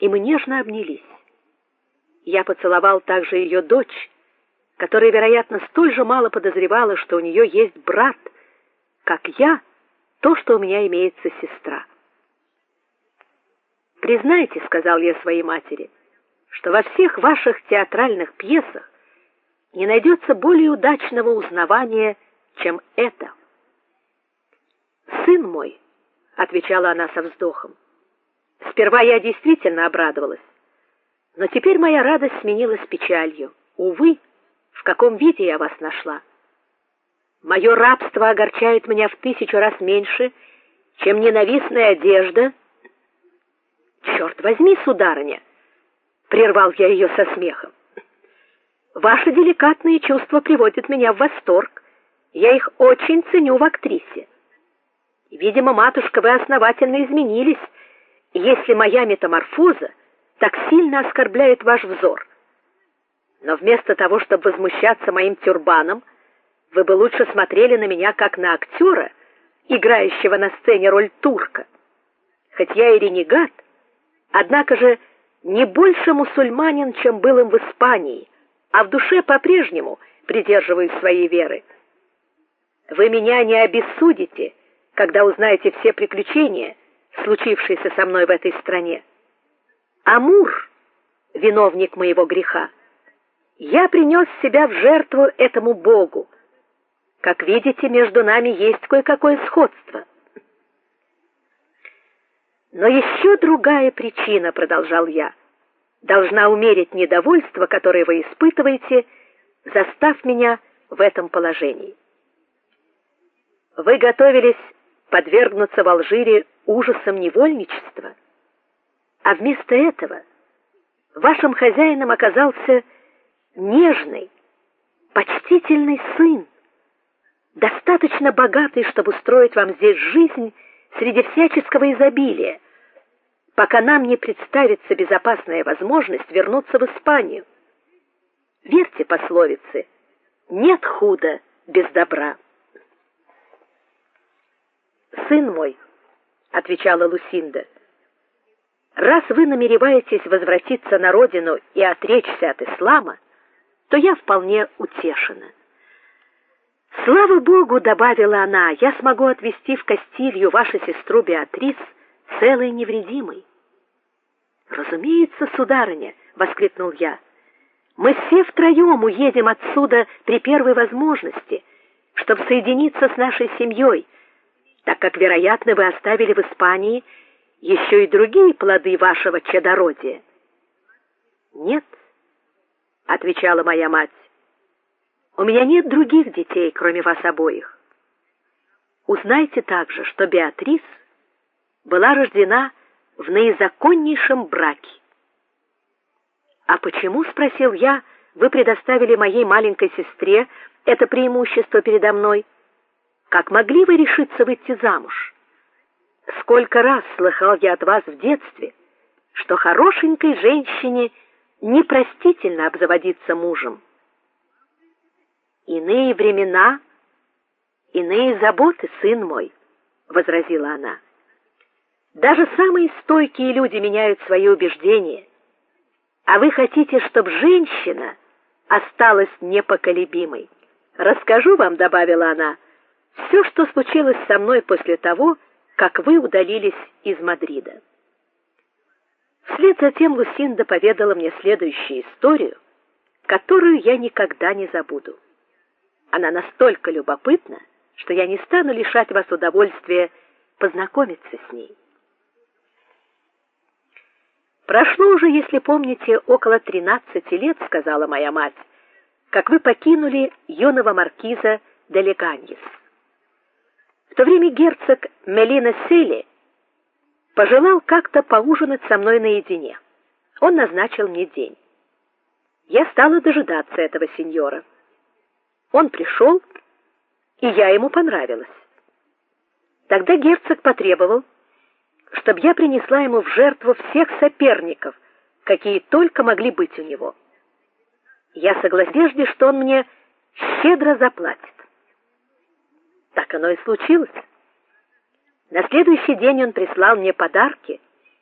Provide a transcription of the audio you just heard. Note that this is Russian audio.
и мы нежно обнялись. Я поцеловал также ее дочь, которая, вероятно, столь же мало подозревала, что у нее есть брат, как я, то, что у меня имеется сестра. Признайте, сказал я своей матери, что во всех ваших театральных пьесах не найдется более удачного узнавания, чем это. Сын мой, отвечала она со вздохом. Сперва я действительно обрадовалась, но теперь моя радость сменилась печалью. Увы, в каком виде я вас нашла? Мое рабство огорчает меня в тысячу раз меньше, чем ненавистная одежда. Черт возьми, сударыня, прервал я ее со смехом. Ваши деликатные чувства приводят меня в восторг. Я их очень ценю в актрисе. Видимо, матушка, вы основательно изменились, если моя метаморфоза так сильно оскорбляет ваш взор. Но вместо того, чтобы возмущаться моим тюрбаном, вы бы лучше смотрели на меня как на актера, играющего на сцене роль турка. Хоть я и ренегат, однако же не больше мусульманин, чем был им в Испании, а в душе по-прежнему придерживаюсь своей веры. Вы меня не обессудите, когда узнаете все приключения, случившиеся со мной в этой стране. Амур, виновник моего греха, я принес себя в жертву этому богу. Как видите, между нами есть кое-какое сходство. Но еще другая причина, продолжал я, должна умерить недовольство, которое вы испытываете, застав меня в этом положении. Вы готовились подвергнуться в Алжире ужасам невольничества, а вместо этого вашим хозяином оказался нежный, почтительный сын, достаточно богатый, чтобы устроить вам здесь жизнь среди всяческого изобилия, пока нам не представится безопасная возможность вернуться в Испанию. Верьте пословице: нет худа без добра. Сын мой, отвечала Лусинда. Раз вы намереваетесь возвратиться на родину и отречься от ислама, то я вполне утешена. Слава богу, добавила она, я смогу отвезти в Кастилью вашу сестру Беатрис целой и невредимой. Разумеется, сударыня, воскликнул я. Мы все втроем уедем отсюда при первой возможности, чтобы соединиться с нашей семьей, так как, вероятно, вы оставили в Испании еще и другие плоды вашего чадородия. Нет, отвечала моя мать. У меня нет других детей, кроме вас обоих. Узнайте также, что Беатрис была рождена в наизаконнейшем браке. А почему, спросил я, вы предоставили моей маленькой сестре это преимущество передо мной? Как могли вы решиться выйти замуж? Сколько раз слыхал я от вас в детстве, что хорошенькой женщине непростительно обзаводиться мужем. Иные времена, иные заботы, сын мой, возразила она. Даже самые стойкие люди меняют свои убеждения. А вы хотите, чтобы женщина осталась непоколебимой? Расскажу вам, добавила она, все, что случилось со мной после того, как вы удалились из Мадрида. Вслед за тем Лусинда поведала мне следующую историю, которую я никогда не забуду. Она настолько любопытна, что я не стану лишать вас удовольствия познакомиться с ней. Прошло уже, если помните, около тринадцати лет, сказала моя мать, как вы покинули юного маркиза де Леганьес. В то время герцог Мелина Сели пожелал как-то поужинать со мной наедине. Он назначил мне день. Я стала дожидаться этого сеньора. Он пришел, и я ему понравилась. Тогда герцог потребовал, чтобы я принесла ему в жертву всех соперников, какие только могли быть у него. Я согласилась, что он мне щедро заплатит. Так оно и случилось. На следующий день он прислал мне подарки,